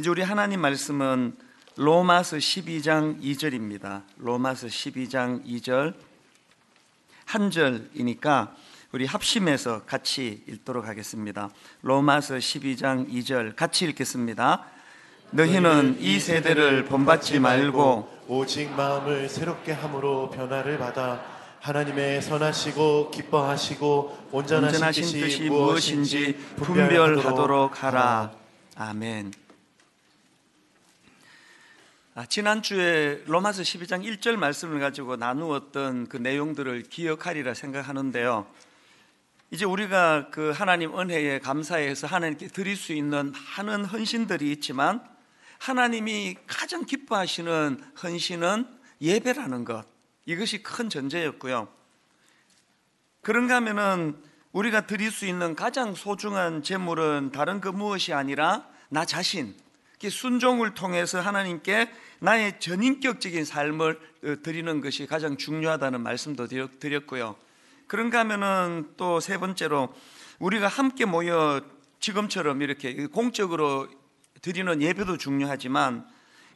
이제 우리 하나님 말씀은 로마서 12장 2절입니다. 로마서 12장 2절 한 절이니까 우리 합심해서 같이 읽도록 하겠습니다. 로마서 12장 2절 같이 읽겠습니다. 너희는 이 세대를 본받지 말고 오직 마음을 새롭게 함으로 변화를 받아 하나님의 선하시고 기뻐하시고 온전하신, 온전하신 뜻이, 무엇인지 분별하도록 하라. 아멘. 아, 지난주에 로마서 12장 1절 말씀을 가지고 나누었던 그 내용들을 기억하리라 생각하는데요. 이제 우리가 그 하나님 은혜에 감사해서 하나님께 드릴 수 있는 많은 헌신들이 있지만 하나님이 가장 기뻐하시는 헌신은 예배라는 것. 이것이 큰 전제였고요. 그런가 하면은 우리가 드릴 수 있는 가장 소중한 재물은 다른 그 무엇이 아니라 나 자신, 순종을 통해서 하나님께 나의 전인격적인 삶을 어, 드리는 것이 가장 중요하다는 말씀도 드렸고요. 그런가 하면은 또 세 번째로 우리가 함께 모여 지금처럼 이렇게 공적으로 드리는 예배도 중요하지만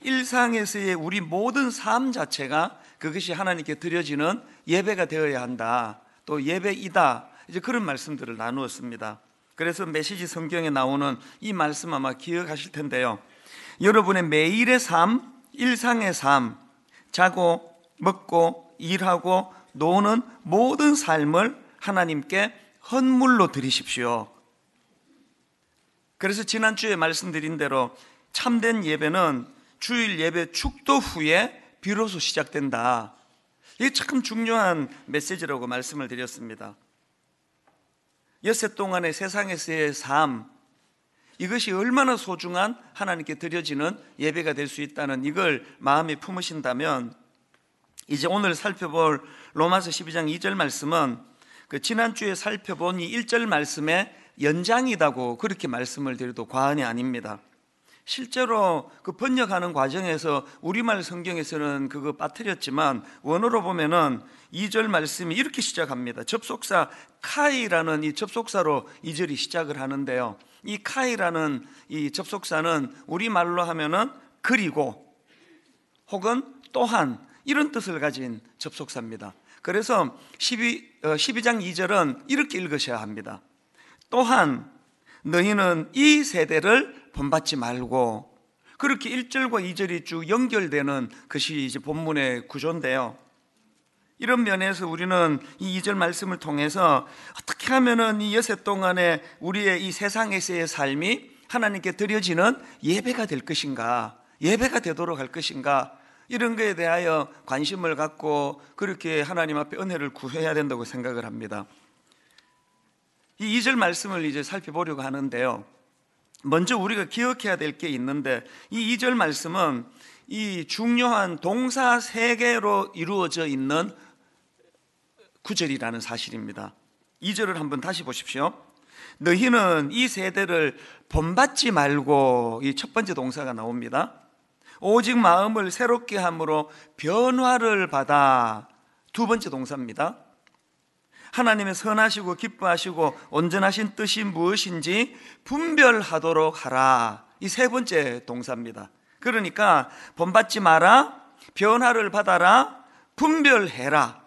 일상에서의 우리 모든 삶 자체가 그것이 하나님께 드려지는 예배가 되어야 한다. 또 예배이다. 이제 그런 말씀들을 나누었습니다. 그래서 메시지 성경에 나오는 이 말씀 아마 기억하실 텐데요. 여러분의 매일의 삶, 일상의 삶, 자고, 먹고, 일하고, 노는 모든 삶을 하나님께 헌물로 드리십시오. 그래서 지난주에 말씀드린 대로 참된 예배는 주일 예배 축도 후에 비로소 시작된다. 이게 참 중요한 메시지라고 말씀을 드렸습니다. 엿새 동안의 세상에서의 삶, 이것이 얼마나 소중한 하나님께 드려지는 예배가 될 수 있다는 이걸 마음에 품으신다면 이제 오늘 살펴볼 로마서 12장 2절 말씀은 그 지난주에 살펴본 이 1절 말씀의 연장이다고 그렇게 말씀을 드려도 과언이 아닙니다. 실제로 그 번역하는 과정에서 우리말 성경에서는 그거 빠뜨렸지만 원어로 보면은 2절 말씀이 이렇게 시작합니다. 접속사 카이라는 이 접속사로 2절이 시작을 하는데요. 이 카이라는 이 접속사는 우리말로 하면은 그리고 혹은 또한 이런 뜻을 가진 접속사입니다. 그래서 12, 12장 2절은 이렇게 읽으셔야 합니다. 또한 너희는 이 세대를 본받지 말고 그렇게 1절과 2절이 쭉 연결되는 것이 이제 본문의 구조인데요. 이런 면에서 우리는 이 2절 말씀을 통해서 어떻게 하면은 이 여세 동안에 우리의 이 세상에서의 삶이 하나님께 드려지는 예배가 될 것인가, 예배가 되도록 할 것인가, 이런 것에 대하여 관심을 갖고 그렇게 하나님 앞에 은혜를 구해야 된다고 생각을 합니다. 이 2절 말씀을 이제 살펴보려고 하는데요. 먼저 우리가 기억해야 될 게 있는데 이 2절 말씀은 이 중요한 동사 세 개로 이루어져 있는 구절이라는 사실입니다. 2절을 한번 다시 보십시오. 너희는 이 세대를 본받지 말고 이 첫 번째 동사가 나옵니다. 오직 마음을 새롭게 함으로 변화를 받아 두 번째 동사입니다. 하나님의 선하시고 기뻐하시고 온전하신 뜻이 무엇인지 분별하도록 하라. 이 세 번째 동사입니다. 그러니까 본받지 마라, 변화를 받아라, 분별해라.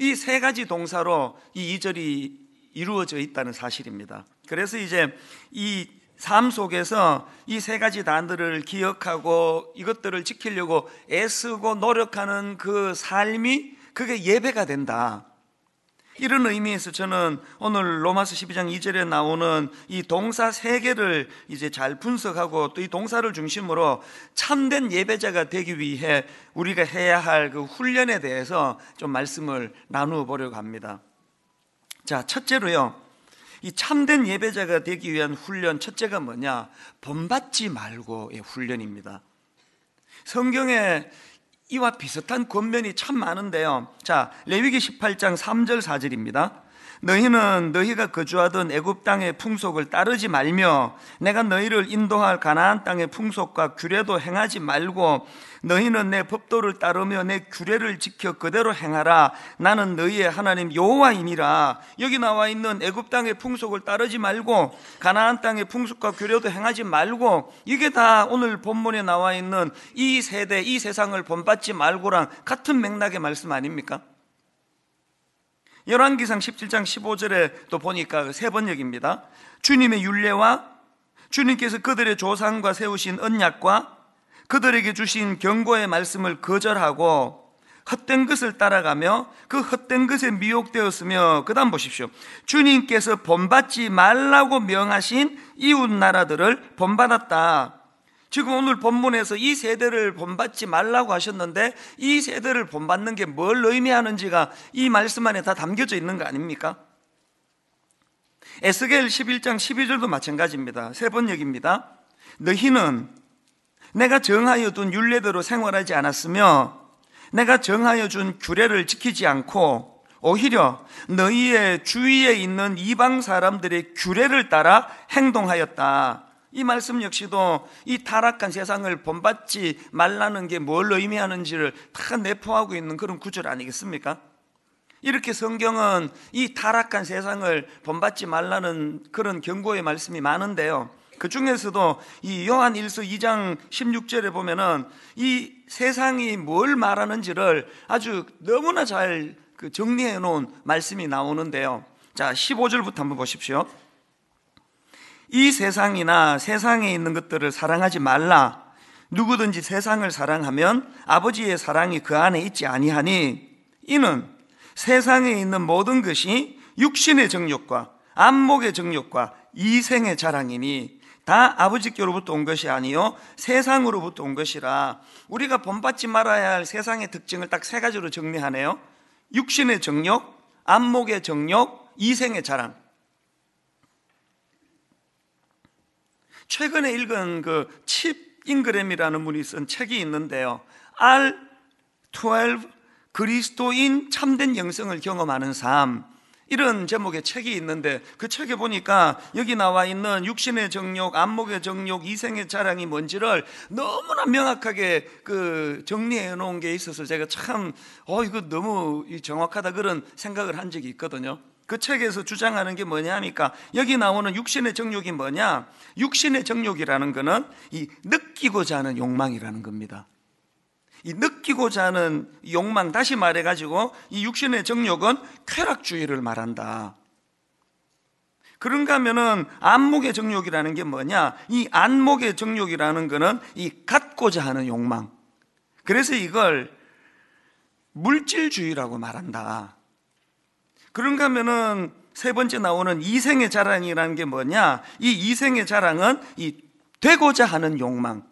이 세 가지 동사로 이 2절이 이루어져 있다는 사실입니다. 그래서 이제 이 삶 속에서 이 세 가지 단들을 기억하고 이것들을 지키려고 애쓰고 노력하는 그 삶이 그게 예배가 된다. 이런 의미에서 저는 오늘 로마서 12장 2절에 나오는 이 동사 세 개를 이제 잘 분석하고 또 이 동사를 중심으로 참된 예배자가 되기 위해 우리가 해야 할 그 훈련에 대해서 좀 말씀을 나누어 보려고 합니다. 자, 첫째로요. 이 참된 예배자가 되기 위한 훈련 첫째가 뭐냐? 본받지 말고의 훈련입니다. 성경에 이와 비슷한 권면이 참 많은데요. 자, 레위기 18장 3절 4절입니다. 너희는 너희가 거주하던 애굽 땅의 풍속을 따르지 말며 내가 너희를 인도할 가나안 땅의 풍속과 규례도 행하지 말고 너희는 내 법도를 따르며 내 규례를 지켜 그대로 행하라 나는 너희의 하나님 여호와이니라 여기 나와 있는 애굽 땅의 풍속을 따르지 말고 가나안 땅의 풍속과 규례도 행하지 말고 이게 다 오늘 본문에 나와 있는 이 세대 이 세상을 본받지 말고랑 같은 맥락의 말씀 아닙니까? 열왕기상 17장 15절에 또 보니까 세 번역입니다. 주님의 윤례와 주님께서 그들의 조상과 세우신 언약과 그들에게 주신 경고의 말씀을 거절하고 헛된 것을 따라가며 그 헛된 것에 미혹되었으며 그다음 보십시오. 주님께서 본받지 말라고 명하신 이웃 나라들을 본받았다. 지금 오늘 본문에서 이 세대를 본받지 말라고 하셨는데 이 세대를 본받는 게 뭘 의미하는지가 이 말씀 안에 다 담겨져 있는 거 아닙니까? 에스겔 11장 12절도 마찬가지입니다. 세 번역입니다. 너희는 내가 정하여 둔 율례대로 생활하지 않았으며 내가 정하여 준 규례를 지키지 않고 오히려 너희의 주위에 있는 이방 사람들의 규례를 따라 행동하였다. 이 말씀 역시도 이 타락한 세상을 본받지 말라는 게 뭘 의미하는지를 다 내포하고 있는 그런 구절 아니겠습니까? 이렇게 성경은 이 타락한 세상을 본받지 말라는 그런 경고의 말씀이 많은데요. 그 중에서도 이 요한 1서 2장 16절에 보면은 이 세상이 뭘 말하는지를 아주 너무나 잘그 정리해 놓은 말씀이 나오는데요. 자, 15절부터 한번 보십시오. 이 세상이나 세상에 있는 것들을 사랑하지 말라. 누구든지 세상을 사랑하면 아버지의 사랑이 그 안에 있지 아니하니 이는 세상에 있는 모든 것이 육신의 정욕과 안목의 정욕과 이생의 자랑이니 다 아버지께로부터 온 것이 아니요 세상으로부터 온 것이라. 우리가 본받지 말아야 할 세상의 특징을 딱 세 가지로 정리하네요. 육신의 정욕, 안목의 정욕, 이생의 자랑. 최근에 읽은 그 칩 잉그램이라는 분이 쓴 책이 있는데요. R12 그리스도인 참된 영성을 경험하는 삶 이런 제목의 책이 있는데 그 책에 보니까 여기 나와 있는 육신의 정욕, 안목의 정욕, 이생의 자랑이 뭔지를 너무나 명확하게 그 정리해 놓은 게 있어서 제가 참, 어, 이거 너무 정확하다 그런 생각을 한 적이 있거든요. 그 책에서 주장하는 게 뭐냐 하니까 여기 나오는 육신의 정욕이 뭐냐? 육신의 정욕이라는 거는 이 느끼고자 하는 욕망이라는 겁니다. 이 느끼고자 하는 욕망 다시 말해 가지고 이 육신의 정욕은 쾌락주의를 말한다. 그런가 하면은 안목의 정욕이라는 게 뭐냐? 이 안목의 정욕이라는 거는 이 갖고자 하는 욕망. 그래서 이걸 물질주의라고 말한다. 그런가 하면은 세 번째 나오는 이생의 자랑이라는 게 뭐냐? 이 이생의 자랑은 이 되고자 하는 욕망.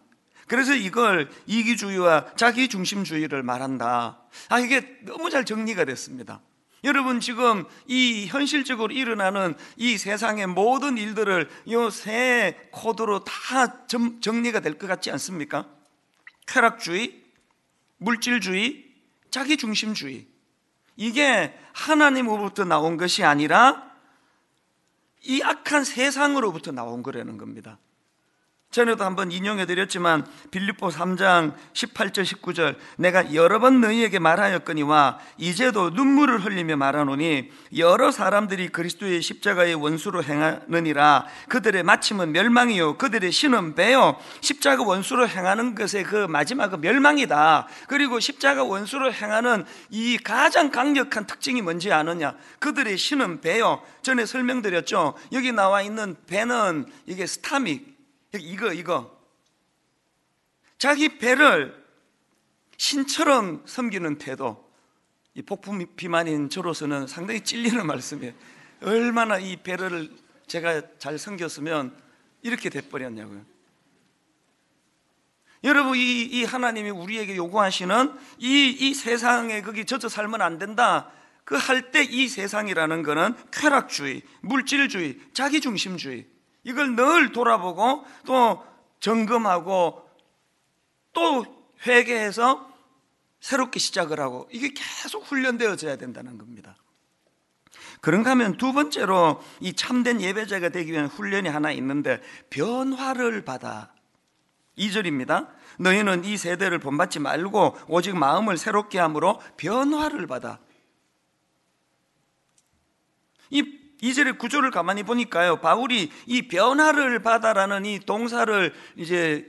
그래서 이걸 이기주의와 자기중심주의를 말한다. 아, 이게 너무 잘 정리가 됐습니다. 여러분 지금 이 현실적으로 일어나는 이 세상의 모든 일들을 이세 코드로 다 정리가 될 것 같지 않습니까? 쾌락주의, 물질주의, 자기중심주의. 이게 하나님으로부터 나온 것이 아니라 이 악한 세상으로부터 나온 거라는 겁니다. 전에도 한번 인용해 드렸지만 빌립보 3장 18절 19절 내가 여러 번 너희에게 말하였거니와 이제도 눈물을 흘리며 말하노니 여러 사람들이 그리스도의 십자가의 원수로 행하느니라. 그들의 마침은 멸망이요 그들의 신은 배요. 십자가 원수로 행하는 것의 그 마지막은 멸망이다. 그리고 십자가 원수로 행하는 이 가장 강력한 특징이 뭔지 아느냐? 그들의 신은 배요. 전에 설명드렸죠. 여기 나와 있는 배는 이게 스타믹 이거 이거. 자기 배를 신처럼 섬기는 태도. 이 폭풍 비만인 저로서는 상당히 찔리는 말씀이에요. 얼마나 이 배를 제가 잘 섬겼으면 이렇게 돼버렸냐고요. 여러분 이, 이 하나님이 우리에게 요구하시는 이, 이 세상에 거기 젖어 살면 안 된다. 그 할 때 이 세상이라는 거는 쾌락주의, 물질주의, 자기중심주의 이걸 늘 돌아보고 또 점검하고 또 회개해서 새롭게 시작을 하고 이게 계속 훈련되어져야 된다는 겁니다. 그런가 하면 두 번째로 이 참된 예배자가 되기 위한 훈련이 하나 있는데 변화를 받아. 2절입니다. 너희는 이 세대를 본받지 말고 오직 마음을 새롭게 함으로 변화를 받아. 이 2절의 구조를 가만히 보니까요. 바울이 이 변화를 받아라는 이 동사를 이제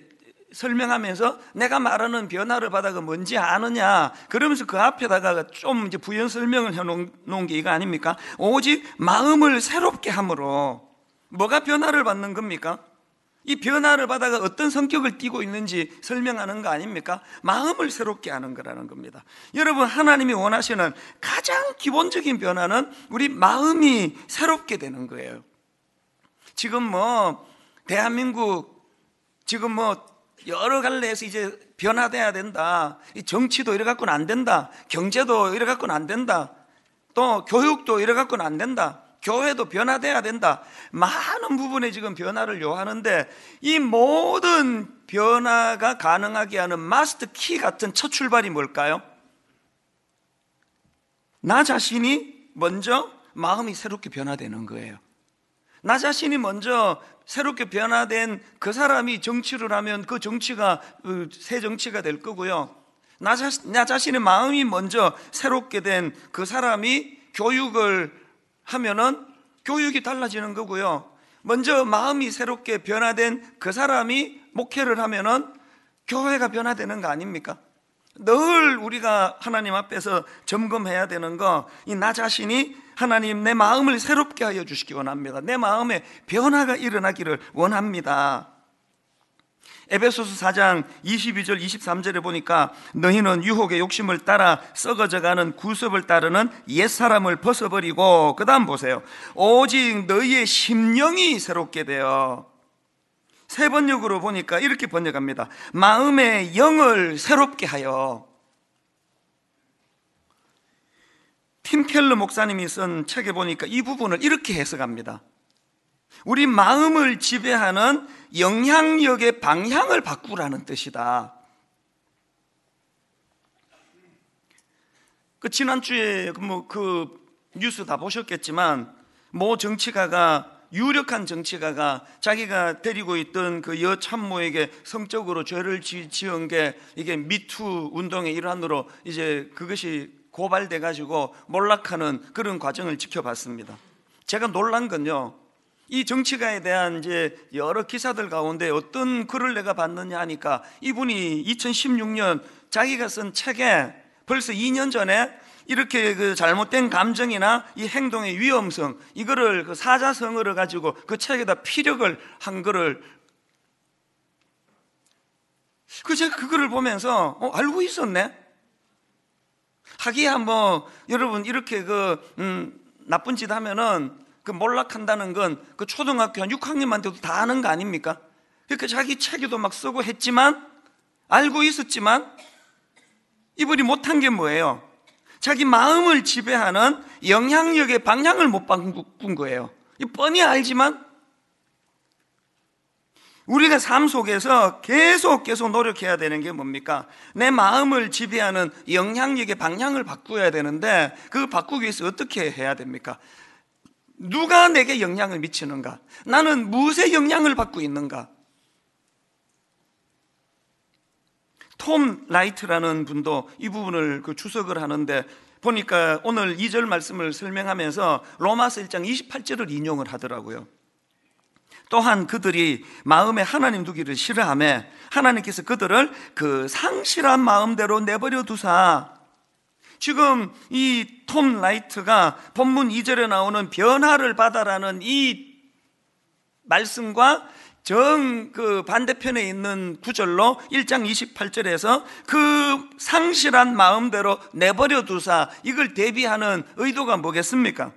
설명하면서 내가 말하는 변화를 받아가 뭔지 아느냐 그러면서 그 앞에다가 좀 이제 부연 설명을 해놓은 게 이거 아닙니까? 오직 마음을 새롭게 함으로 뭐가 변화를 받는 겁니까? 이 변화를 받아가 어떤 성격을 띠고 있는지 설명하는 거 아닙니까? 마음을 새롭게 하는 거라는 겁니다. 여러분, 하나님이 원하시는 가장 기본적인 변화는 우리 마음이 새롭게 되는 거예요. 지금 뭐, 대한민국, 지금 뭐, 여러 갈래에서 이제 변화돼야 된다. 정치도 이래 갖고는 안 된다. 경제도 이래 갖고는 안 된다. 또 교육도 이래 갖고는 안 된다. 교회도 변화돼야 된다. 많은 부분에 지금 변화를 요하는데 이 모든 변화가 가능하게 하는 마스터 키 같은 첫 출발이 뭘까요? 나 자신이 먼저 마음이 새롭게 변화되는 거예요. 나 자신이 먼저 새롭게 변화된 그 사람이 정치를 하면 그 정치가 그새 정치가 될 거고요. 나, 자, 나 자신의 마음이 먼저 새롭게 된 그 사람이 교육을 하면은 교육이 달라지는 거고요. 먼저 마음이 새롭게 변화된 그 사람이 목회를 하면은 교회가 변화되는 거 아닙니까? 늘 우리가 하나님 앞에서 점검해야 되는 거, 이 나 자신이 하나님 내 마음을 새롭게 하여 주시기 원합니다. 내 마음에 변화가 일어나기를 원합니다. 에베소서 4장 22절 23절에 보니까 너희는 유혹의 욕심을 따라 썩어져가는 구습을 따르는 옛사람을 벗어버리고 그 다음 보세요. 오직 너희의 심령이 새롭게 되어. 세 번역으로 보니까 이렇게 번역합니다. 마음의 영을 새롭게 하여. 팀 켈러 목사님이 쓴 책에 보니까 이 부분을 이렇게 해석합니다 우리 마음을 지배하는 영향력의 방향을 바꾸라는 뜻이다. 그 지난주에 뭐 그 뉴스 다 보셨겠지만 모 정치가가 유력한 정치가가 자기가 데리고 있던 그 여참모에게 성적으로 죄를 지은 게 이게 미투 운동의 일환으로 이제 그것이 고발돼 가지고 몰락하는 그런 과정을 지켜봤습니다. 제가 놀란 건요. 이 정치가에 대한 이제 여러 기사들 가운데 어떤 글을 내가 봤느냐 하니까 이분이 2016년 자기가 쓴 책에 벌써 2년 전에 이렇게 그 잘못된 감정이나 이 행동의 위험성 이거를 그 사자성어를 가지고 그 책에다 피력을 한 거를 그 제가 그거를 보면서 어, 알고 있었네. 하기야 뭐 여러분 이렇게 그 음, 나쁜 짓 하면은 그 몰락한다는 건 그 초등학교 한 6학년만 돼도 다 아는 거 아닙니까? 그러니까 자기 책에도 막 쓰고 했지만 알고 있었지만 이분이 못한 게 뭐예요? 자기 마음을 지배하는 영향력의 방향을 못 바꾼 거예요. 뻔히 알지만 우리가 삶 속에서 계속 계속 노력해야 되는 게 뭡니까? 내 마음을 지배하는 영향력의 방향을 바꾸어야 되는데 그 바꾸기 위해서 어떻게 해야 됩니까? 누가 내게 영향을 미치는가? 나는 무엇에 영향을 받고 있는가? 톰 라이트라는 분도 이 부분을 그 주석을 하는데 보니까 오늘 2절 말씀을 설명하면서 로마서 1장 28절을 인용을 하더라고요. 또한 그들이 마음에 하나님 두기를 싫어하며 하나님께서 그들을 그 상실한 마음대로 내버려 두사 지금 이 톰 라이트가 본문 2절에 나오는 변화를 받아라는 이 말씀과 정 그 반대편에 있는 구절로 1장 28절에서 그 상실한 마음대로 내버려 두사 이걸 대비하는 의도가 뭐겠습니까?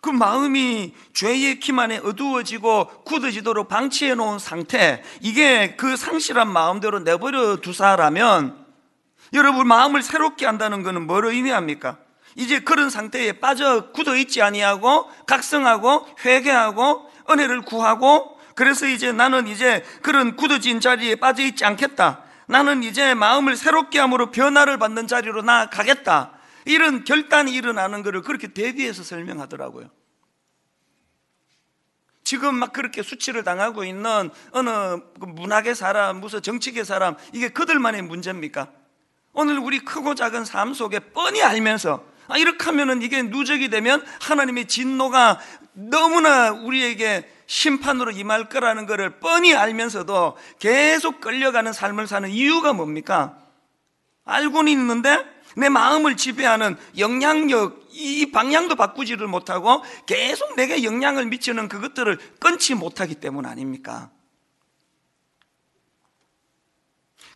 그 마음이 죄의 킴 안에 어두워지고 굳어지도록 방치해 놓은 상태, 이게 그 상실한 마음대로 내버려 두사라면 여러분 마음을 새롭게 한다는 것은 뭘 의미합니까? 이제 그런 상태에 빠져 굳어 있지 아니하고 각성하고 회개하고 은혜를 구하고 그래서 이제 나는 이제 그런 굳어진 자리에 빠져 있지 않겠다. 나는 이제 마음을 새롭게 함으로 변화를 받는 자리로 나가겠다. 이런 결단이 일어나는 것을 그렇게 대비해서 설명하더라고요. 지금 막 그렇게 수치를 당하고 있는 어느 그 문학의 사람, 무슨 정치계 사람, 이게 그들만의 문제입니까? 오늘 우리 크고 작은 삶 속에 뻔히 알면서 아, 이렇게 하면은 이게 누적이 되면 하나님의 진노가 너무나 우리에게 심판으로 임할 거라는 것을 뻔히 알면서도 계속 끌려가는 삶을 사는 이유가 뭡니까? 알고는 있는데 내 마음을 지배하는 영향력, 이 방향도 바꾸지를 못하고 계속 내게 영향을 미치는 그것들을 끊지 못하기 때문 아닙니까?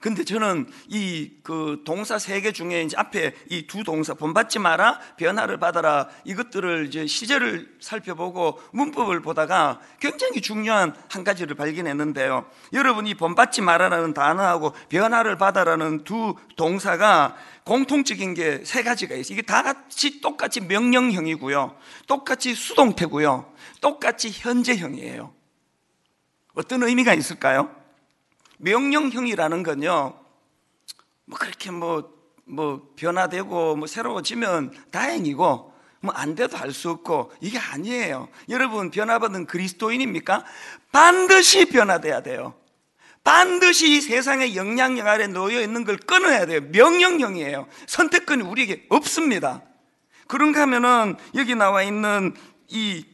근데 저는 이 그 동사 세 개 중에 이제 앞에 이 두 동사 본받지 마라, 변화를 받아라 이것들을 이제 시제를 살펴보고 문법을 보다가 굉장히 중요한 한 가지를 발견했는데요. 여러분 이 본받지 마라라는 단어하고 변화를 받아라는 두 동사가 공통적인 게 세 가지가 있어요. 이게 다 같이 똑같이 명령형이고요. 똑같이 수동태고요. 똑같이 현재형이에요. 어떤 의미가 있을까요? 명령형이라는 건요, 뭐 그렇게 뭐, 뭐 변화되고 뭐 새로워지면 다행이고, 뭐 안 돼도 할수 없고, 이게 아니에요. 여러분, 변화받은 그리스도인입니까? 반드시 변화돼야 돼요. 반드시 이 세상의 영향력 아래 놓여 있는 걸 끊어야 돼요. 명령형이에요. 선택권이 우리에게 없습니다. 그런가 하면은 여기 나와 있는 이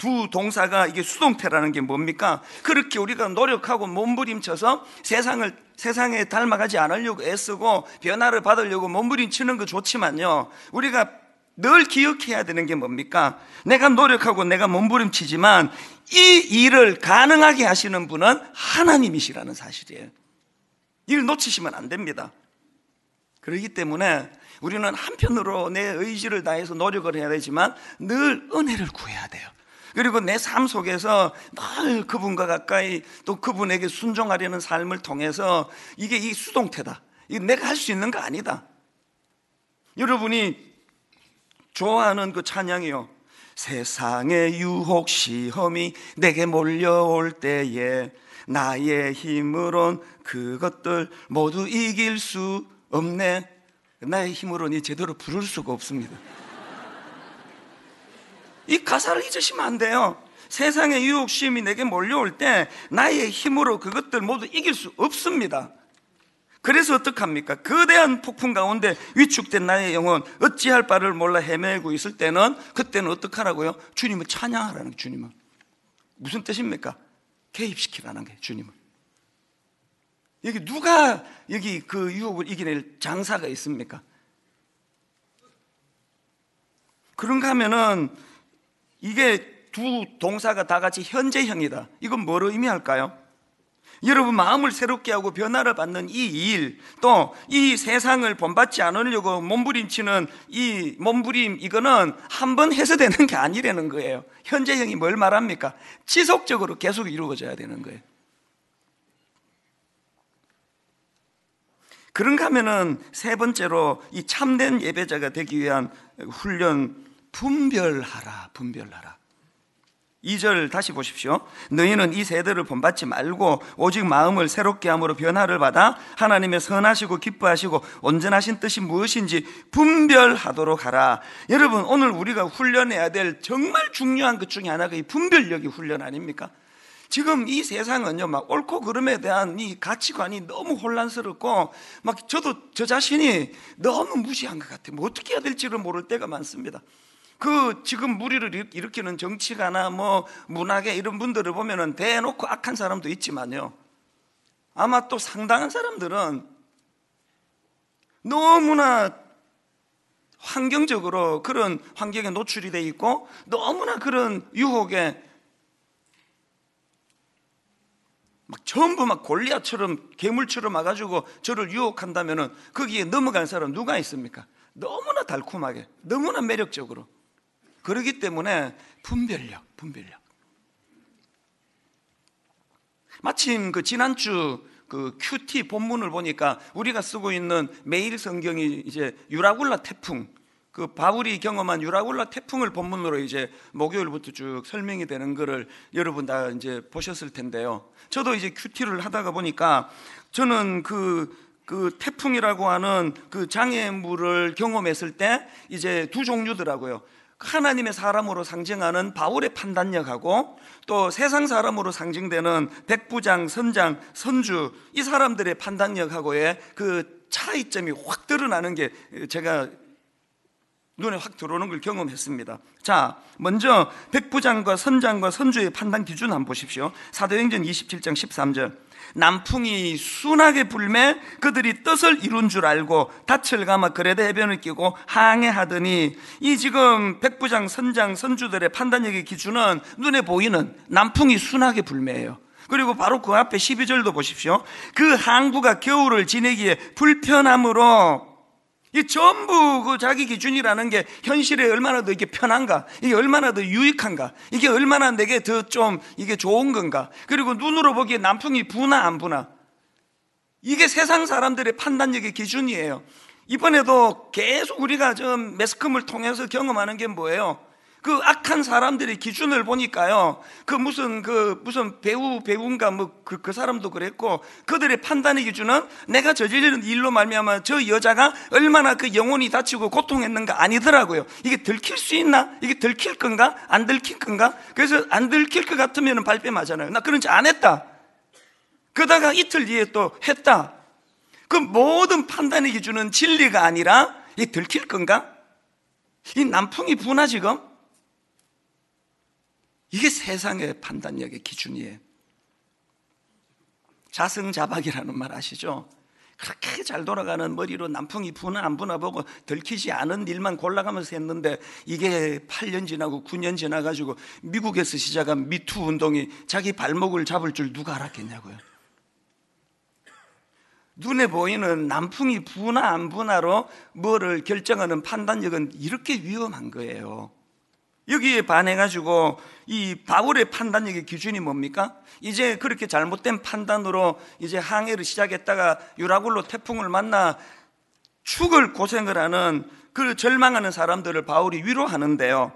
두 동사가 이게 수동태라는 게 뭡니까? 그렇게 우리가 노력하고 몸부림쳐서 세상을 세상에 닮아가지 않으려고 애쓰고 변화를 받으려고 몸부림치는 거 좋지만요. 우리가 늘 기억해야 되는 게 뭡니까? 내가 노력하고 내가 몸부림치지만 이 일을 가능하게 하시는 분은 하나님이시라는 사실이에요. 이를 놓치시면 안 됩니다. 그렇기 때문에 우리는 한편으로 내 의지를 다해서 노력을 해야 되지만 늘 은혜를 구해야 돼요. 그리고 내 삶 속에서 늘 그분과 가까이 또 그분에게 순종하려는 삶을 통해서 이게 이 수동태다. 이게 내가 할 수 있는 거 아니다. 여러분이 좋아하는 그 찬양이요. 세상의 유혹 시험이 내게 몰려올 때에 나의 힘으론 그것들 모두 이길 수 없네. 나의 힘으로는 제대로 부를 수가 없습니다. 이 가사를 잊으시면 안 돼요. 세상의 유혹심이 내게 몰려올 때 나의 힘으로 그것들 모두 이길 수 없습니다. 그래서 어떡합니까? 거대한 폭풍 가운데 위축된 나의 영혼 어찌할 바를 몰라 헤매고 있을 때는 그때는 어떡하라고요? 주님을 찬양하라는 주님은 무슨 뜻입니까? 개입시키라는 게 주님을 여기 누가 여기 그 유혹을 이겨낼 장사가 있습니까? 그런가 하면은 이게 두 동사가 다 같이 현재형이다. 이건 뭐로 의미할까요? 여러분 마음을 새롭게 하고 변화를 받는 이 일, 또 이 세상을 본받지 않으려고 몸부림치는 이 몸부림 이거는 한 번 해서 되는 게 아니라는 거예요. 현재형이 뭘 말합니까? 지속적으로 계속 이루어져야 되는 거예요. 그런가 하면은 세 번째로 이 참된 예배자가 되기 위한 훈련 분별하라, 분별하라. 2절 다시 보십시오. 너희는 이 세대를 본받지 말고 오직 마음을 새롭게 함으로 변화를 받아 하나님의 선하시고 기뻐하시고 온전하신 뜻이 무엇인지 분별하도록 하라. 여러분, 오늘 우리가 훈련해야 될 정말 중요한 것 중에 하나가 이 분별력이 훈련 아닙니까? 지금 이 세상은요, 막 옳고 그름에 대한 이 가치관이 너무 혼란스럽고, 막 저도 저 자신이 너무 무시한 것 같아요. 뭐 어떻게 해야 될지를 모를 때가 많습니다. 그 지금 무리를 일으키는 정치가나 뭐 문학의 이런 분들을 보면은 대놓고 악한 사람도 있지만요. 아마 또 상당한 사람들은 너무나 환경적으로 그런 환경에 노출이 돼 있고 너무나 그런 유혹에 막 전부 막 골리앗처럼 괴물처럼 와가지고 저를 유혹한다면은 거기에 넘어간 사람 누가 있습니까? 너무나 달콤하게, 너무나 매력적으로. 그러기 때문에 분별력, 분별력. 마침 그 지난주 그 큐티 본문을 보니까 우리가 쓰고 있는 매일 성경이 이제 유라굴라 태풍, 그 바울이 경험한 유라굴라 태풍을 본문으로 이제 목요일부터 쭉 설명이 되는 거를 여러분 다 이제 보셨을 텐데요. 저도 이제 큐티를 하다가 보니까 저는 그, 그 태풍이라고 하는 그 장애물을 경험했을 때 이제 두 종류더라고요. 하나님의 사람으로 상징하는 바울의 판단력하고 또 세상 사람으로 상징되는 백부장, 선장, 선주 이 사람들의 판단력하고의 그 차이점이 확 드러나는 게 제가 눈에 확 들어오는 걸 경험했습니다. 자, 먼저 백부장과 선장과 선주의 판단 기준 한번 보십시오. 사도행전 27장 13절. 남풍이 순하게 불매 그들이 뜻을 이룬 줄 알고 닻을 감아 그레데 해변을 끼고 항해하더니 이 지금 백부장, 선장, 선주들의 판단력의 기준은 눈에 보이는 남풍이 순하게 불매예요. 그리고 바로 그 앞에 12절도 보십시오. 그 항구가 겨울을 지내기에 불편함으로 이 전부 그 자기 기준이라는 게 현실에 얼마나 더 이게 편한가, 이게 얼마나 더 유익한가, 이게 얼마나 내게 더 좀 이게 좋은 건가, 그리고 눈으로 보기에 남풍이 부나 안 부나, 이게 세상 사람들의 판단력의 기준이에요. 이번에도 계속 우리가 좀 매스컴을 통해서 경험하는 게 뭐예요? 그 악한 사람들의 기준을 보니까요. 그 무슨 그 무슨 배우 배우인가 뭐그 그 사람도 그랬고 그들의 판단의 기준은 내가 저지르는 일로 말미암아 저 여자가 얼마나 그 영혼이 다치고 고통했는가 아니더라고요. 이게 들킬 수 있나? 이게 들킬 건가? 안 들킬 건가? 그래서 안 들킬 것 같으면 발뺌 하잖아요. 나 그런 짓 안 했다. 그러다가 이틀 뒤에 또 했다. 그 모든 판단의 기준은 진리가 아니라 이 들킬 건가? 이 남풍이 부나 지금? 이게 세상의 판단력의 기준이에요. 자승자박이라는 말 아시죠? 그렇게 잘 돌아가는 머리로 남풍이 부나 안 부나 보고 들키지 않은 일만 골라가면서 했는데 이게 8년 지나고 9년 지나가지고 미국에서 시작한 미투 운동이 자기 발목을 잡을 줄 누가 알았겠냐고요. 눈에 보이는 남풍이 부나 안 부나로 뭐를 결정하는 판단력은 이렇게 위험한 거예요. 여기에 반해가지고 이 바울의 판단력의 기준이 뭡니까? 이제 그렇게 잘못된 판단으로 이제 항해를 시작했다가 유라굴로 태풍을 만나 죽을 고생을 하는 그 절망하는 사람들을 바울이 위로하는데요.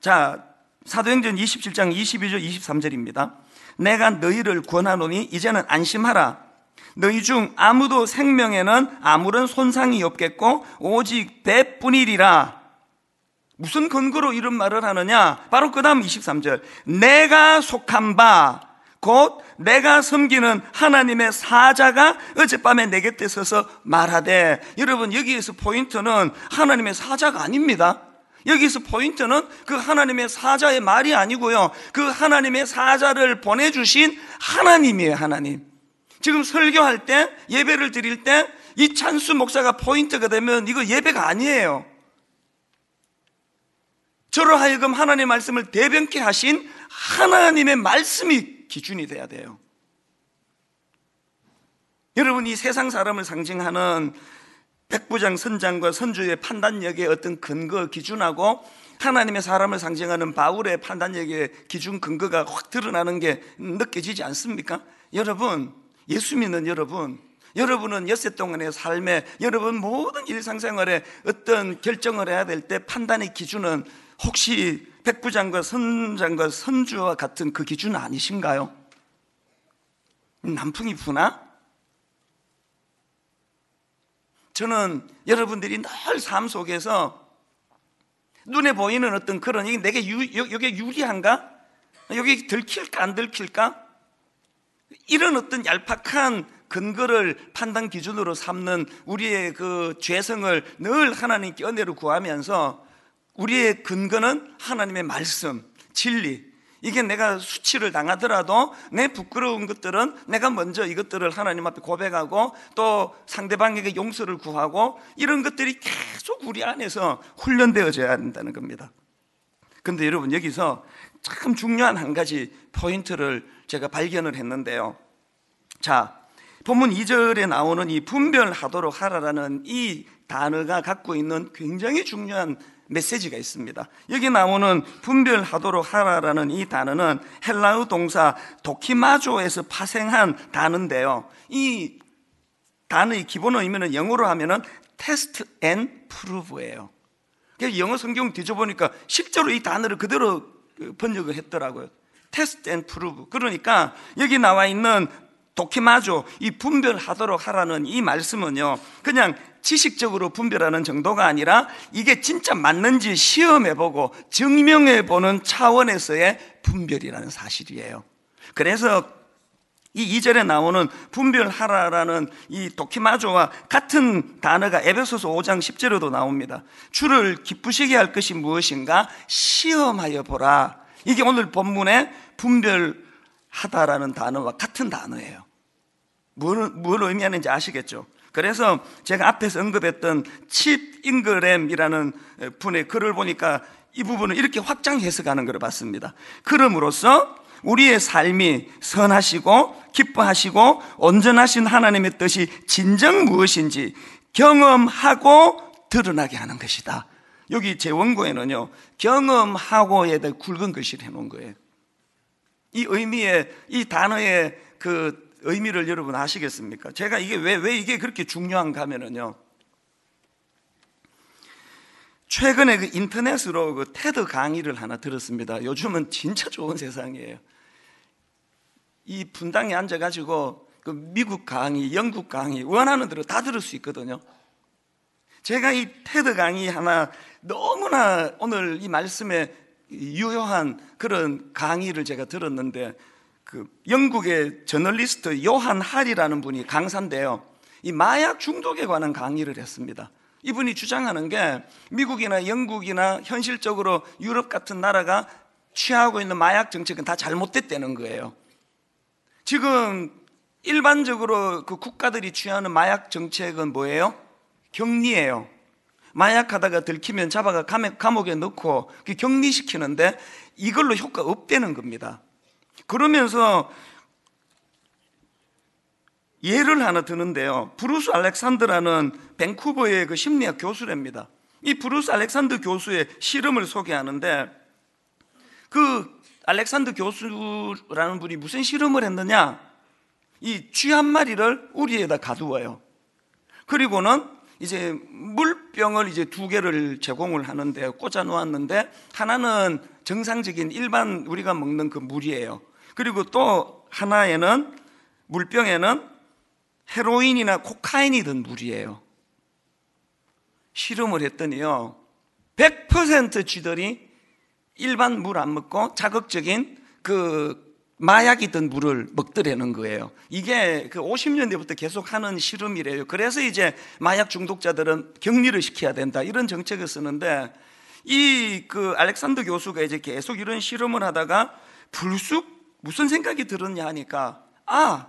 자, 사도행전 27장 22절 23절입니다. 내가 너희를 권하노니 이제는 안심하라. 너희 중 아무도 생명에는 아무런 손상이 없겠고 오직 배뿐이리라. 무슨 근거로 이런 말을 하느냐? 바로 그 다음 23절. 내가 속한 바, 곧 내가 섬기는 하나님의 사자가 어젯밤에 내 곁에 서서 말하되, 여러분, 여기에서 포인트는 하나님의 사자가 아닙니다. 여기서 포인트는 그 하나님의 사자의 말이 아니고요. 그 하나님의 사자를 보내주신 하나님이에요, 하나님. 지금 설교할 때, 예배를 드릴 때, 이 찬수 목사가 포인트가 되면 이거 예배가 아니에요. 저로 하여금 하나님의 말씀을 대변케 하신 하나님의 말씀이 기준이 돼야 돼요. 여러분, 이 세상 사람을 상징하는 백부장 선장과 선주의 판단력의 어떤 근거 기준하고 하나님의 사람을 상징하는 바울의 판단력의 기준 근거가 확 드러나는 게 느껴지지 않습니까? 여러분, 예수 믿는 여러분, 여러분은 엿새 동안의 삶에 여러분 모든 일상생활에 어떤 결정을 해야 될 때 판단의 기준은 혹시 백부장과 선장과 선주와 같은 그 기준 아니신가요? 남풍이 부나? 저는 여러분들이 늘 삶 속에서 눈에 보이는 어떤 그런 이게 내게 유, 여기 유리한가? 여기 들킬까 안 들킬까? 이런 어떤 얄팍한 근거를 판단 기준으로 삼는 우리의 그 죄성을 늘 하나님께 은혜로 구하면서 우리의 근거는 하나님의 말씀, 진리. 이게 내가 수치를 당하더라도 내 부끄러운 것들은 내가 먼저 이것들을 하나님 앞에 고백하고 또 상대방에게 용서를 구하고 이런 것들이 계속 우리 안에서 훈련되어져야 한다는 겁니다. 근데 여러분 여기서 참 중요한 한 가지 포인트를 제가 발견을 했는데요. 자, 본문 2절에 나오는 이 분별하도록 하라라는 이 단어가 갖고 있는 굉장히 중요한 메시지가 있습니다. 여기 나오는 분별하도록 하라라는 이 단어는 헬라어 동사 도키마조에서 파생한 단어인데요. 이 단어의 기본 의미는 영어로 하면은 test and prove예요. 영어 성경 뒤져보니까 실제로 이 단어를 그대로 번역을 했더라고요. test and prove. 그러니까 여기 나와 있는 δοκιμάζω 이 분별하도록 하라는 이 말씀은요 그냥 지식적으로 분별하는 정도가 아니라 이게 진짜 맞는지 시험해보고 증명해보는 차원에서의 분별이라는 사실이에요 그래서 이 2절에 나오는 분별하라라는 이 δοκιμάζω와 같은 단어가 에베소서 5장 10절에도 나옵니다. 주를 기쁘시게 할 것이 무엇인가 시험하여 보라. 이게 오늘 본문의 분별하다라는 단어와 같은 단어예요. 뭘, 뭘 의미하는지 아시겠죠? 그래서 제가 앞에서 언급했던 칩 잉그램이라는 분의 글을 보니까 이 부분을 이렇게 확장 해석하는 것을 봤습니다. 그럼으로써 우리의 삶이 선하시고 기뻐하시고 온전하신 하나님의 뜻이 진정 무엇인지 경험하고 드러나게 하는 것이다. 여기 제 원고에는요, 경험하고에다 굵은 글씨를 해놓은 거예요. 이 의미의, 이 단어의 그 의미를 여러분 아시겠습니까? 제가 이게 왜, 왜 이게 그렇게 중요한가 하면은요, 최근에 그 인터넷으로 그 테드 강의를 하나 들었습니다. 요즘은 진짜 좋은 세상이에요. 이 분당에 앉아가지고 그 미국 강의, 영국 강의 원하는 대로 다 들을 수 있거든요. 제가 이 테드 강의 하나 너무나 오늘 이 말씀에 유효한 그런 강의를 제가 들었는데 그 영국의 저널리스트 요한 할이라는 분이 강사인데요. 이 마약 중독에 관한 강의를 했습니다. 이분이 주장하는 게 미국이나 영국이나 현실적으로 유럽 같은 나라가 취하고 있는 마약 정책은 다 잘못됐다는 거예요. 지금 일반적으로 그 국가들이 취하는 마약 정책은 뭐예요? 격리예요. 마약하다가 들키면 잡아가 감옥에 넣고 격리시키는데 이걸로 효과 없다는 겁니다. 그러면서 예를 하나 드는데요. 브루스 알렉산드라는 밴쿠버의 그 심리학 교수랍니다. 이 브루스 알렉산드 교수의 실험을 소개하는데 그 알렉산드 교수라는 분이 무슨 실험을 했느냐? 이 쥐 한 마리를 우리에다 가두어요. 그리고는 이제 물병을 이제 두 개를 제공을 하는데 꽂아 놓았는데 하나는 정상적인 일반 우리가 먹는 그 물이에요. 그리고 또 하나에는 물병에는 헤로인이나 코카인이 든 물이에요. 실험을 했더니요. 100% 쥐들이 일반 물 안 먹고 자극적인 그 마약이 든 물을 먹더라는 거예요. 이게 그 50년대부터 계속 하는 실험이래요. 그래서 이제 마약 중독자들은 격리를 시켜야 된다. 이런 정책을 쓰는데 이 그 알렉산더 교수가 이제 계속 이런 실험을 하다가 불쑥 무슨 생각이 들었냐 하니까 아,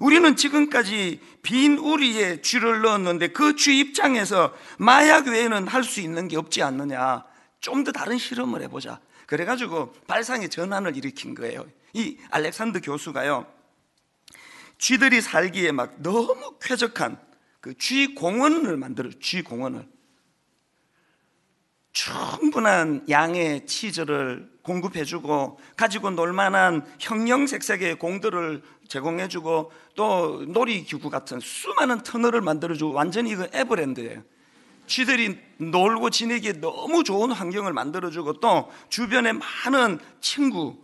우리는 지금까지 빈 우리에 쥐를 넣었는데 그 쥐 입장에서 마약 외에는 할 수 있는 게 없지 않느냐. 좀 더 다른 실험을 해보자. 그래가지고 발상의 전환을 일으킨 거예요. 이 알렉산드 교수가요. 쥐들이 살기에 막 너무 쾌적한 그 쥐 공원을 만들어 쥐 공원을 충분한 양의 치즈를 공급해주고 가지고 놀만한 형형색색의 공들을 제공해주고 또 놀이기구 같은 수많은 터널을 만들어주고 완전히 이거 에버랜드예요. 쥐들이 놀고 지내기에 너무 좋은 환경을 만들어주고 또 주변에 많은 친구,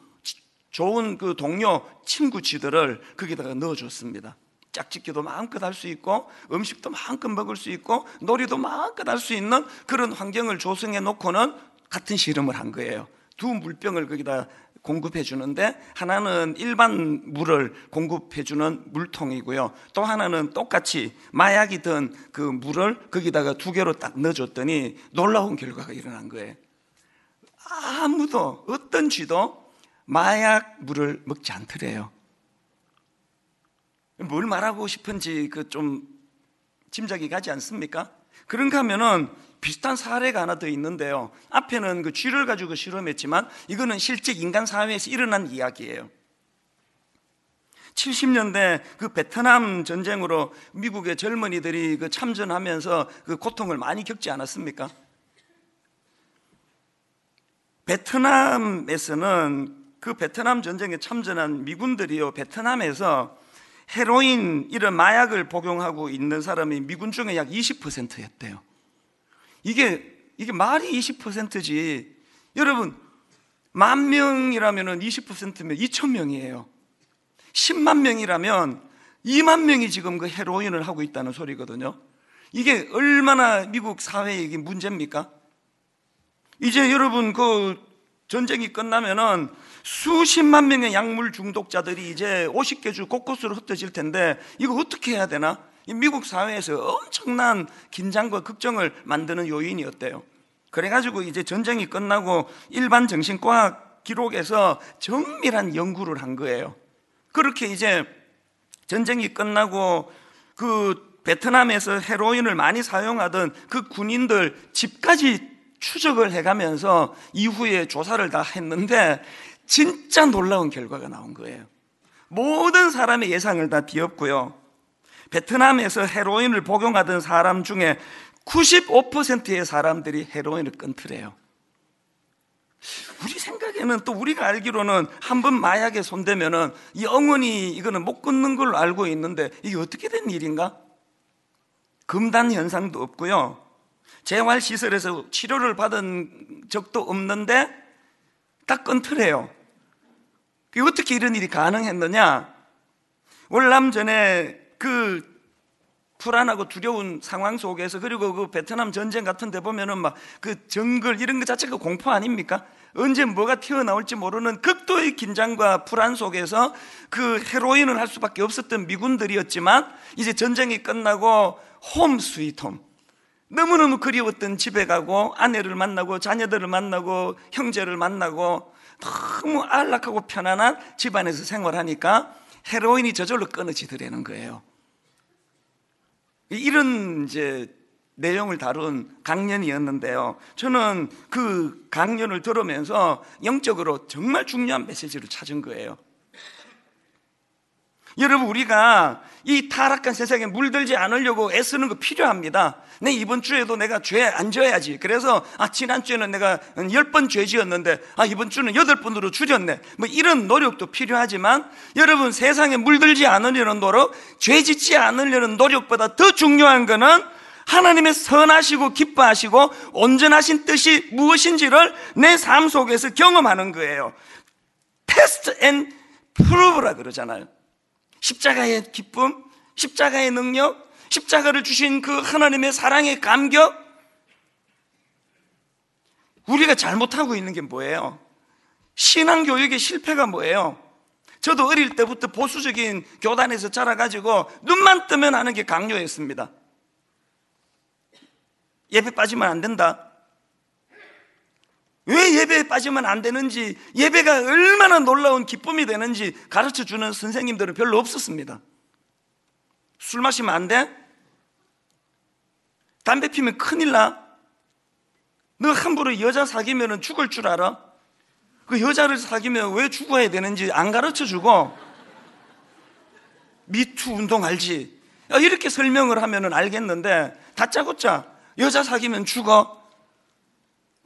좋은 그 동료, 친구 쥐들을 거기다가 넣어줬습니다. 짝짓기도 마음껏 할 수 있고 음식도 마음껏 먹을 수 있고 놀이도 마음껏 할 수 있는 그런 환경을 조성해 놓고는 같은 실험을 한 거예요. 두 물병을 거기다 공급해 주는데 하나는 일반 물을 공급해 주는 물통이고요. 또 하나는 똑같이 마약이 든 그 물을 거기다가 두 개로 딱 넣어 줬더니 놀라운 결과가 일어난 거예요. 아무도 어떤 쥐도 마약 물을 먹지 않더래요. 뭘 말하고 싶은지 그 좀 짐작이 가지 않습니까? 그런가 하면은 비슷한 사례가 하나 더 있는데요. 앞에는 그 쥐를 가지고 실험했지만 이거는 실제 인간 사회에서 일어난 이야기예요. 70년대 그 베트남 전쟁으로 미국의 젊은이들이 그 참전하면서 그 고통을 많이 겪지 않았습니까? 베트남에서는 그 베트남 전쟁에 참전한 미군들이요, 베트남에서 헤로인 이런 마약을 복용하고 있는 사람이 미군 중에 약 20%였대요. 이게 이게 말이 20%지. 여러분 만 명이라면은 20%면 2천 명이에요. 10만 명이라면 2만 명이 지금 그 헤로인을 하고 있다는 소리거든요. 이게 얼마나 미국 사회에 이게 문제입니까? 이제 여러분 그 전쟁이 끝나면은 수십만 명의 약물 중독자들이 이제 50개 주 곳곳으로 흩어질 텐데 이거 어떻게 해야 되나? 미국 사회에서 엄청난 긴장과 걱정을 만드는 요인이었대요. 그래가지고 이제 전쟁이 끝나고 일반 정신과학 기록에서 정밀한 연구를 한 거예요. 그렇게 이제 전쟁이 끝나고 그 베트남에서 헤로인을 많이 사용하던 그 군인들 집까지 추적을 해가면서 이후에 조사를 다 했는데 진짜 놀라운 결과가 나온 거예요. 모든 사람의 예상을 다 뒤엎고요. 베트남에서 헤로인을 복용하던 사람 중에 95%의 사람들이 헤로인을 끊더래요. 우리 생각에는 또 우리가 알기로는 한 번 마약에 손대면은 영원히 이거는 못 끊는 걸로 알고 있는데 이게 어떻게 된 일인가? 금단 현상도 없고요. 재활 시설에서 치료를 받은 적도 없는데 딱 끊더래요. 어떻게 이런 일이 가능했느냐? 월남 전에 그 불안하고 두려운 상황 속에서 그리고 그 베트남 전쟁 같은 데 보면은 막 그 정글 이런 것 자체가 공포 아닙니까? 언제 뭐가 튀어나올지 모르는 극도의 긴장과 불안 속에서 그 헤로인을 할 수밖에 없었던 미군들이었지만 이제 전쟁이 끝나고 홈 스위트 홈 너무너무 그리웠던 집에 가고 아내를 만나고 자녀들을 만나고 형제를 만나고 너무 안락하고 편안한 집안에서 생활하니까 헤로인이 저절로 끊어지더라는 거예요. 이런 이제 내용을 다룬 강연이었는데요. 저는 그 강연을 들으면서 영적으로 정말 중요한 메시지를 찾은 거예요. 여러분 우리가 이 타락한 세상에 물들지 않으려고 애쓰는 거 필요합니다. 내 이번 주에도 내가 죄 안 져야지. 그래서 아 지난 주에는 내가 열 번 죄 지었는데 아 이번 주는 여덟 번으로 줄였네. 뭐 이런 노력도 필요하지만 여러분 세상에 물들지 않으려는 노력, 죄 짓지 않으려는 노력보다 더 중요한 거는 하나님의 선하시고 기뻐하시고 온전하신 뜻이 무엇인지를 내 삶 속에서 경험하는 거예요. test and prove라 그러잖아요. 십자가의 기쁨, 십자가의 능력, 십자가를 주신 그 하나님의 사랑의 감격, 우리가 잘못하고 있는 게 뭐예요? 신앙교육의 실패가 뭐예요? 저도 어릴 때부터 보수적인 교단에서 자라가지고 눈만 뜨면 하는 게 강요였습니다. 예배 빠지면 안 된다. 왜 예배에 빠지면 안 되는지, 예배가 얼마나 놀라운 기쁨이 되는지 가르쳐 주는 선생님들은 별로 없었습니다. 술 마시면 안 돼? 담배 피면 큰일 나? 너 함부로 여자 사귀면 죽을 줄 알아? 그 여자를 사귀면 왜 죽어야 되는지 안 가르쳐 주고, 미투 운동 알지? 이렇게 설명을 하면 알겠는데, 다짜고짜 여자 사귀면 죽어.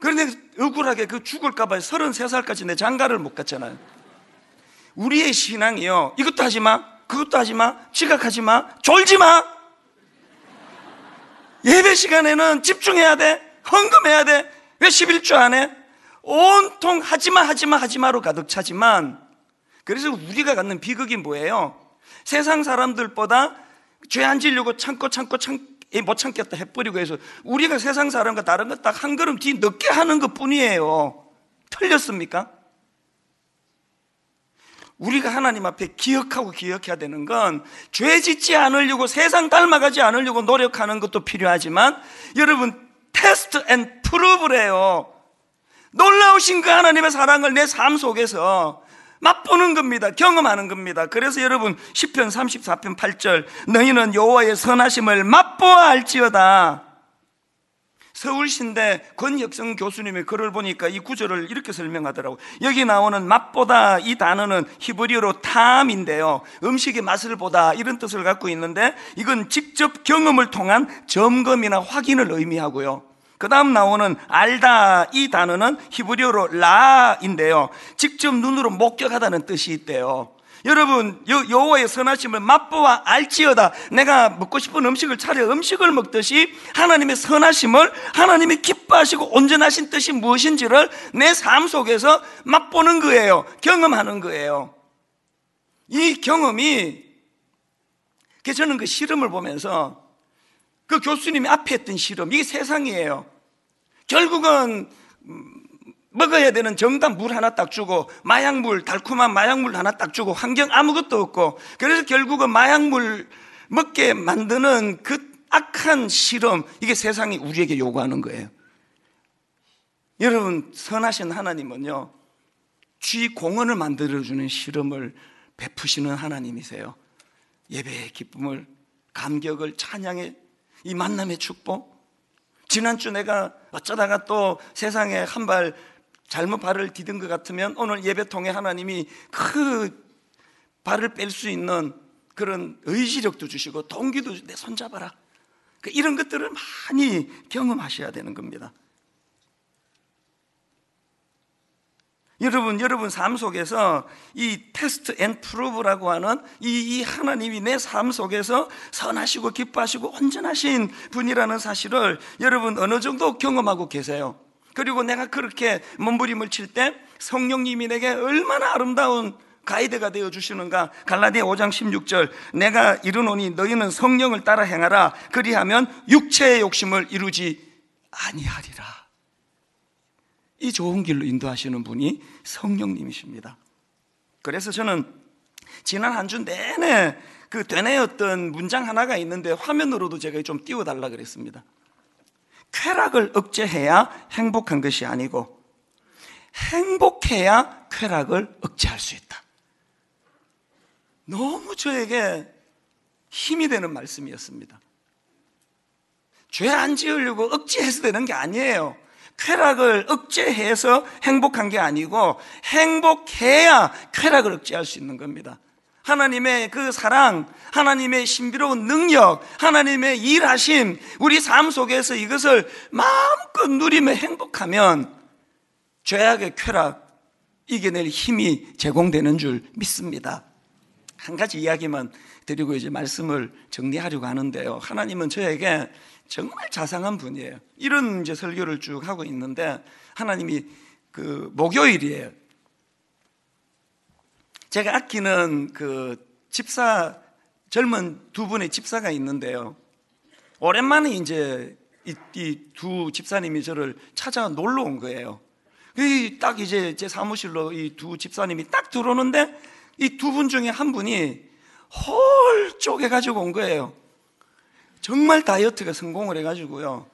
그런데 억울하게 그 죽을까봐 33살까지 내 장가를 못 갔잖아요. 우리의 신앙이요. 이것도 하지 마. 그것도 하지 마. 지각하지 마. 졸지 마. 예배 시간에는 집중해야 돼. 헌금해야 돼. 왜 11주 안 해? 온통 하지마, 하지마, 하지마로 가득 차지만 그래서 우리가 갖는 비극이 뭐예요? 세상 사람들보다 죄 안 지려고 참고 참고 참, 못 참겠다 해버리고 해서 우리가 세상 사람과 다른 것 딱 한 걸음 뒤 늦게 하는 것 뿐이에요. 틀렸습니까? 우리가 하나님 앞에 기억하고 기억해야 되는 건 죄 짓지 않으려고 세상 닮아가지 않으려고 노력하는 것도 필요하지만 여러분 test and prove래요. 놀라우신 그 하나님의 사랑을 내 삶 속에서 맛보는 겁니다. 경험하는 겁니다. 그래서 여러분 시편 34편 8절 너희는 여호와의 선하심을 맛보아 알지어다. 서울신대 권혁성 교수님의 글을 보니까 이 구절을 이렇게 설명하더라고. 여기 나오는 맛보다 이 단어는 히브리어로 탐인데요. 음식의 맛을 보다 이런 뜻을 갖고 있는데 이건 직접 경험을 통한 점검이나 확인을 의미하고요. 그 다음 나오는 알다 이 단어는 히브리어로 라인데요. 직접 눈으로 목격하다는 뜻이 있대요. 여러분 여호와의 선하심을 맛보아 알지어다 내가 먹고 싶은 음식을 차려 음식을 먹듯이 하나님의 선하심을 하나님이 기뻐하시고 온전하신 뜻이 무엇인지를 내 삶 속에서 맛보는 거예요 경험하는 거예요 이 경험이 저는 그 실험을 보면서 그 교수님이 앞에 했던 실험 이게 세상이에요. 결국은 음, 먹어야 되는 정답 물 하나 딱 주고 마약물 달콤한 마약물 하나 딱 주고 환경 아무것도 없고 그래서 결국은 마약물 먹게 만드는 그 악한 실험 이게 세상이 우리에게 요구하는 거예요. 여러분 선하신 하나님은요 쥐 공원을 만들어 주는 실험을 베푸시는 하나님이세요. 예배의 기쁨을 감격을 찬양의 이 만남의 축복. 지난주 내가 어쩌다가 또 세상에 한 발 잘못 발을 디딘 것 같으면 오늘 예배 통해 하나님이 그 발을 뺄 수 있는 그런 의지력도 주시고 동기도 내 손 잡아라. 그 이런 것들을 많이 경험하셔야 되는 겁니다. 여러분, 여러분 삶 속에서 이 test and prove라고 하는 이, 이 하나님이 내 삶 속에서 선하시고 기뻐하시고 온전하신 분이라는 사실을 여러분 어느 정도 경험하고 계세요. 그리고 내가 그렇게 몸부림을 칠 때 성령님이 내게 얼마나 아름다운 가이드가 되어 주시는가? 갈라디아 5장 16절 내가 이르노니 너희는 성령을 따라 행하라 그리하면 육체의 욕심을 이루지 아니하리라. 이 좋은 길로 인도하시는 분이 성령님이십니다. 그래서 저는 지난 한 주 내내 그 되뇌었던 문장 하나가 있는데 화면으로도 제가 좀 띄워달라 그랬습니다. 쾌락을 억제해야 행복한 것이 아니고 행복해야 쾌락을 억제할 수 있다. 너무 저에게 힘이 되는 말씀이었습니다. 죄 안 지으려고 억제해서 되는 게 아니에요. 쾌락을 억제해서 행복한 게 아니고 행복해야 쾌락을 억제할 수 있는 겁니다. 하나님의 그 사랑, 하나님의 신비로운 능력, 하나님의 일하심, 우리 삶 속에서 이것을 마음껏 누리며 행복하면 죄악의 쾌락 이겨낼 힘이 제공되는 줄 믿습니다. 한 가지 이야기만 드리고 이제 말씀을 정리하려고 하는데요. 하나님은 저에게 정말 자상한 분이에요. 이런 이제 설교를 쭉 하고 있는데 하나님이 그 목요일이에요. 제가 아끼는 그 집사 젊은 두 분의 집사가 있는데요. 오랜만에 이제 이두 집사님이 저를 찾아 놀러 온 거예요. 딱 이제 제 사무실로 이 두 집사님이 딱 들어오는데 이 두 분 중에 한 분이 홀 쪼개가지고 온 거예요. 정말 다이어트가 성공을 해가지고요.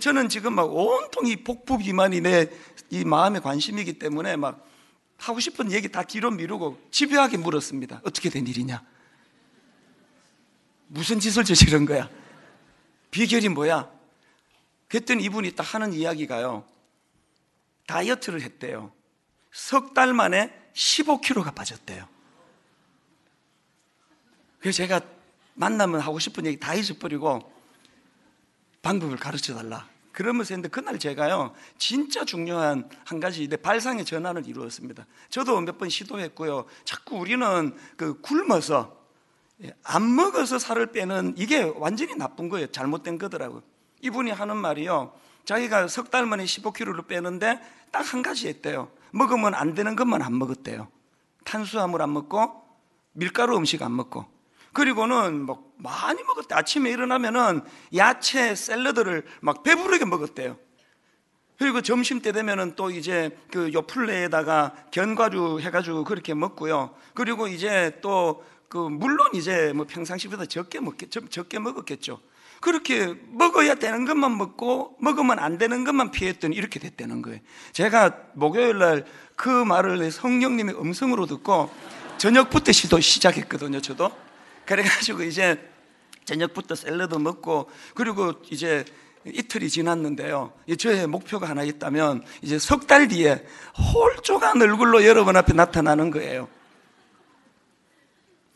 저는 지금 막 온통 이 복부 비만이 내 이 마음의 관심이기 때문에 막 하고 싶은 얘기 다 뒤로 미루고 집요하게 물었습니다. 어떻게 된 일이냐? 무슨 짓을 저지른 거야? 비결이 뭐야? 그랬더니 이분이 딱 하는 이야기가요. 다이어트를 했대요. 석 달 만에 15kg가 빠졌대요. 그래서 제가 만나면 하고 싶은 얘기 다 잊어버리고 방법을 가르쳐 달라. 그러면서 했는데 그날 제가요, 진짜 중요한 한 가지 내 발상의 전환을 이루었습니다. 저도 몇 번 시도했고요. 자꾸 우리는 그 굶어서, 예, 안 먹어서 살을 빼는 이게 완전히 나쁜 거예요. 잘못된 거더라고요. 이분이 하는 말이요. 자기가 석 달 만에 15kg를 빼는데 딱 한 가지 했대요. 먹으면 안 되는 것만 안 먹었대요. 탄수화물 안 먹고, 밀가루 음식 안 먹고, 그리고는 막 많이 먹었대. 아침에 일어나면은 야채 샐러드를 막 배부르게 먹었대요. 그리고 점심 때 되면은 또 이제 그 요플레에다가 견과류 해가지고 그렇게 먹고요. 그리고 이제 또 그 물론 이제 뭐 평상시보다 적게 먹겠 적게 먹었겠죠. 그렇게 먹어야 되는 것만 먹고 먹으면 안 되는 것만 피했더니 이렇게 됐다는 거예요. 제가 목요일 날 그 말을 성령님의 음성으로 듣고 저녁부터 시도 시작했거든요. 저도. 그래가지고 이제 저녁부터 샐러드 먹고 그리고 이제 이틀이 지났는데요. 저의 목표가 하나 있다면 이제 석 달 뒤에 홀쭉한 얼굴로 여러분 앞에 나타나는 거예요.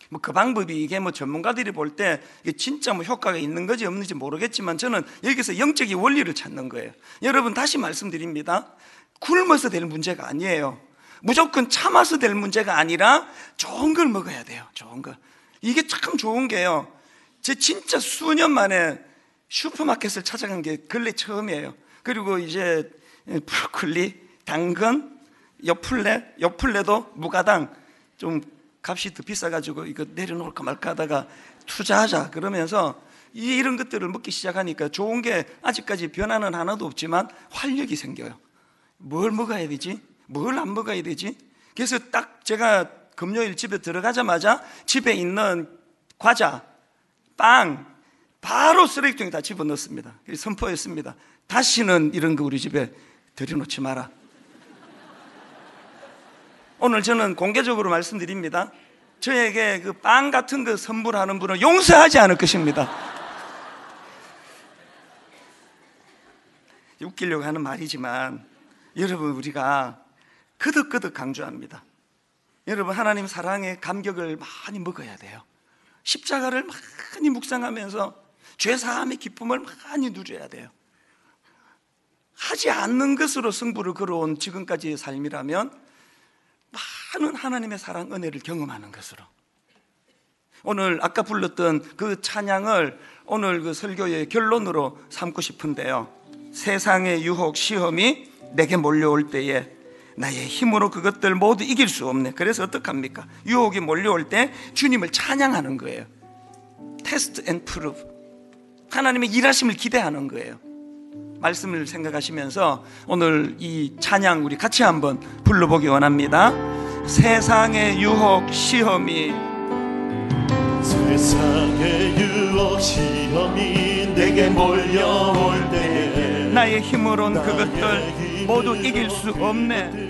뭐 그 방법이 이게 뭐 전문가들이 볼때 진짜 뭐 효과가 있는 건지 없는지 모르겠지만 저는 여기서 영적인 원리를 찾는 거예요. 여러분 다시 말씀드립니다. 굶어서 될 문제가 아니에요. 무조건 참아서 될 문제가 아니라 좋은 걸 먹어야 돼요. 좋은 거. 이게 참 좋은 게요. 제 진짜 수년 만에 슈퍼마켓을 찾아간 게 근래 처음이에요. 그리고 이제 브로콜리, 당근, 요플레, 요플레도 무가당 좀 값이 더 비싸가지고 이거 내려놓을까 말까 하다가 투자하자 그러면서 이- 이런 것들을 먹기 시작하니까 좋은 게 아직까지 변화는 하나도 없지만 활력이 생겨요. 뭘 먹어야 되지? 뭘 안 먹어야 되지? 그래서 딱 제가 금요일 집에 들어가자마자 집에 있는 과자, 빵, 바로 쓰레기통에 다 집어넣습니다. 선포했습니다. 다시는 이런 거 우리 집에 들여놓지 마라. 오늘 저는 공개적으로 말씀드립니다. 저에게 그 빵 같은 거 선물하는 분은 용서하지 않을 것입니다. 웃기려고 하는 말이지만 여러분 우리가 그득그득 강조합니다. 여러분 하나님 사랑의 감격을 많이 먹어야 돼요. 십자가를 많이 묵상하면서 죄 사함의 기쁨을 많이 누려야 돼요. 하지 않는 것으로 승부를 걸어온 지금까지의 삶이라면 많은 하나님의 사랑 은혜를 경험하는 것으로 오늘 아까 불렀던 그 찬양을 오늘 그 설교의 결론으로 삼고 싶은데요. 세상의 유혹 시험이 내게 몰려올 때에 나의 힘으로 그것들 모두 이길 수 없네. 그래서 어떡합니까? 유혹이 몰려올 때 주님을 찬양하는 거예요. test and prove. 하나님의 일하심을 기대하는 거예요. 말씀을 생각하시면서 오늘 이 찬양 우리 같이 한번 불러보기 원합니다. 세상의 유혹 시험이 세상의 유혹 시험이 내게 몰려올 때에 나의 힘으로는 그것들 모두 이길 수 없네.